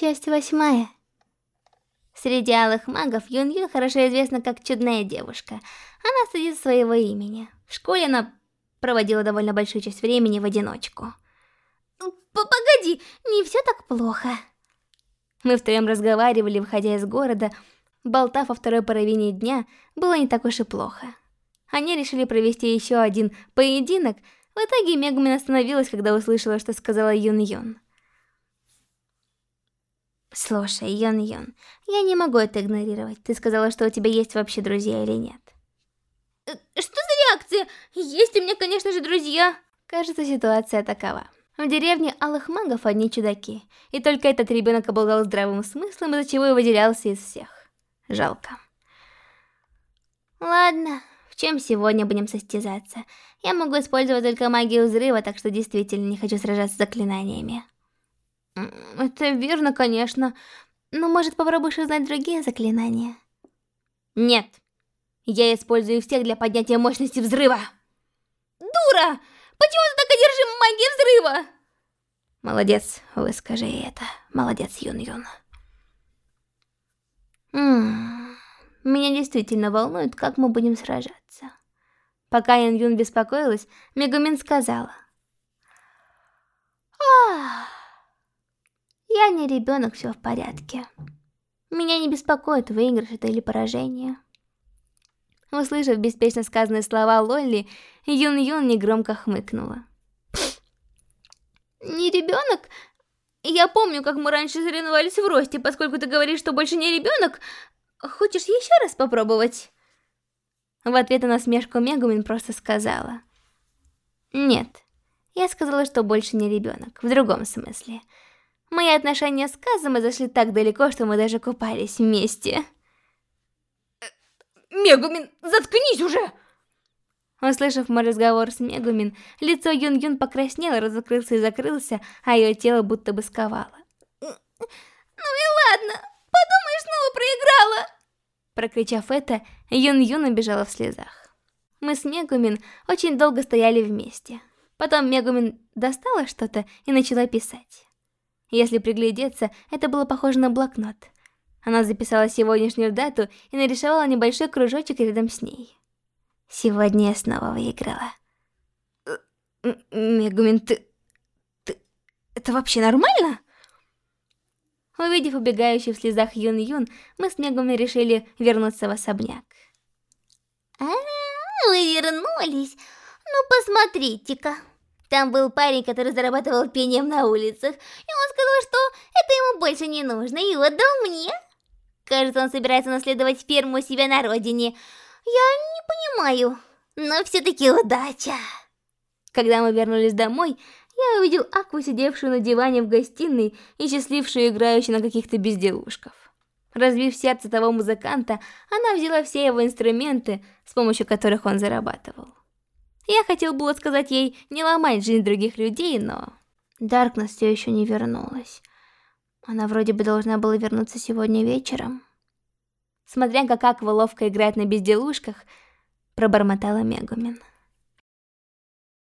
Часть восьмая. Среди алых магов Юн Юн хорошо известна как чудная девушка. Она стыдит своего имени. В школе она проводила довольно большую часть времени в одиночку. Погоди, не все так плохо. Мы втроем разговаривали, выходя из города. Болтав о второй половине дня, было не так уж и плохо. Они решили провести еще один поединок. В итоге Мегумин остановилась, когда услышала, что сказала Юн-Юн. Слушай, Юн-Юн, я не могу это игнорировать. Ты сказала, что у тебя есть вообще друзья или нет? Э, что за реакция? Есть у меня, конечно же, друзья. Кажется, ситуация такова. В деревне алых магов одни чудаки, и только этот ребенок обладал здравым смыслом, из-за чего и выделялся из всех. Жалко. Ладно, в чем сегодня будем состязаться? Я могу использовать только магию взрыва, так что действительно не хочу сражаться с заклинаниями. Это верно, конечно, но может попробуешь узнать другие заклинания? Нет, я использую всех для поднятия мощности взрыва. Дура! Почему ты так одержим магией взрыва? Молодец, выскажи это. Молодец, Юн-Юн. Меня действительно волнует, как мы будем сражаться. Пока Юн-Юн беспокоилась, Мегумин сказала. Ах, я не ребенок, все в порядке. Меня не беспокоит, выигрыш это или поражение. Услышав беспечно сказанные слова Лолли, Юн-Юн негромко хмыкнула. Не ребенок? Я помню, как мы раньше соревновались в росте, поскольку ты говоришь, что больше не ребенок. Хочешь еще раз попробовать? В ответ на насмешку Мегумин просто сказала. Нет, я сказала, что больше не ребенок, в другом смысле. Мои отношения с Казом зашли так далеко, что мы даже купались вместе. Мегумин, заткнись уже! Услышав мой разговор с Мегумин, лицо Юн-Юн покраснело, разокрылся и закрылся, а ее тело будто бы сковало. «Ну и ладно, подумай, снова проиграла!» Прокричав это, Юн-Юн убежала в слезах. Мы с Мегумин очень долго стояли вместе. Потом Мегумин достала что-то и начала писать. Если приглядеться, это было похоже на блокнот. Она записала сегодняшнюю дату и нарисовала небольшой кружочек рядом с ней. Сегодня я снова выиграла. Мегумин, ты... ты... это вообще нормально? Увидев убегающую в слезах Юн-Юн, мы с Мегумин решили вернуться в особняк. А, -а, -а вы вернулись? Ну посмотрите-ка. Там был парень, который зарабатывал пением на улицах, и он сказал, что это ему больше не нужно, и отдал мне. Кажется, он собирается наследовать ферму у себя на родине. Я не понимаю, но все-таки удача. Когда мы вернулись домой, я увидел Акву, сидевшую на диване в гостиной и счастлившую играющую на каких-то безделушках. Разбив сердце того музыканта, она взяла все его инструменты, с помощью которых он зарабатывал. Я хотел было сказать ей не ломать жизнь других людей, но... Даркнесс все еще не вернулась. Она вроде бы должна была вернуться сегодня вечером. Смотря как Аква ловко играет на безделушках, пробормотала Мегумин.